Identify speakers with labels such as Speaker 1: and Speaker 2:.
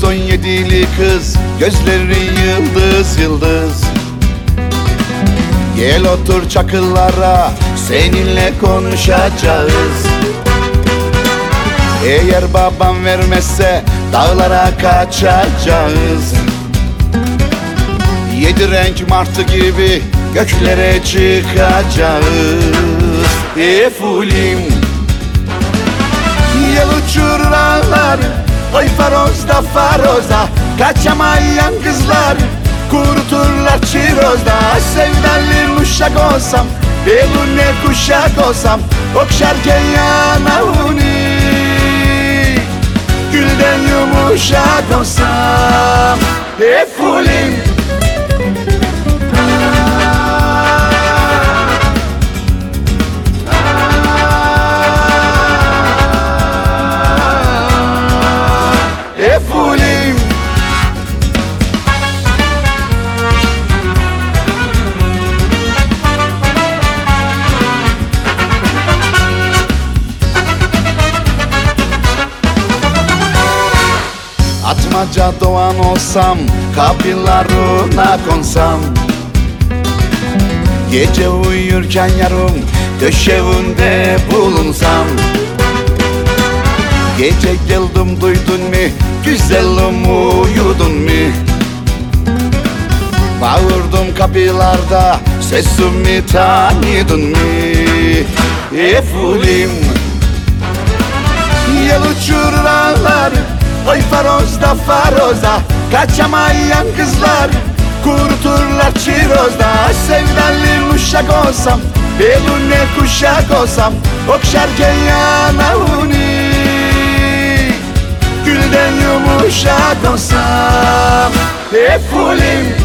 Speaker 1: son yedili kız Gözleri yıldız yıldız. Gel otur çakıllara Seninle konuşacağız. Eğer babam vermezse Dağlara kaçacağız. Yedi renk martı gibi Göklere çıkacağız. Efulim Yel uçurur Oy farozda faroza Kaçamayan kızlar Kuruturlar çirozda. Sevdalı uşak olsam Belune kuşak olsam Okşarken yanağını Gülden yumuşak olsam Efulim Atmaca doğan olsam Kapılarına konsam. Gece uyurken yarım Döşevinde bulunsam. Gece geldim duydun mu? Güzelim uyudun mu? Bağırdım kapılarda Sesimi tanıdın mı? Efulim Yel uçurur ağlar Oy farozda faroza Kaçamayan kızlar. Kuruturlar çirozda. Sevdalı uşak olsam Belune kuşak olsam Okşarken yanağını Gülden yumuşak olsam Efulim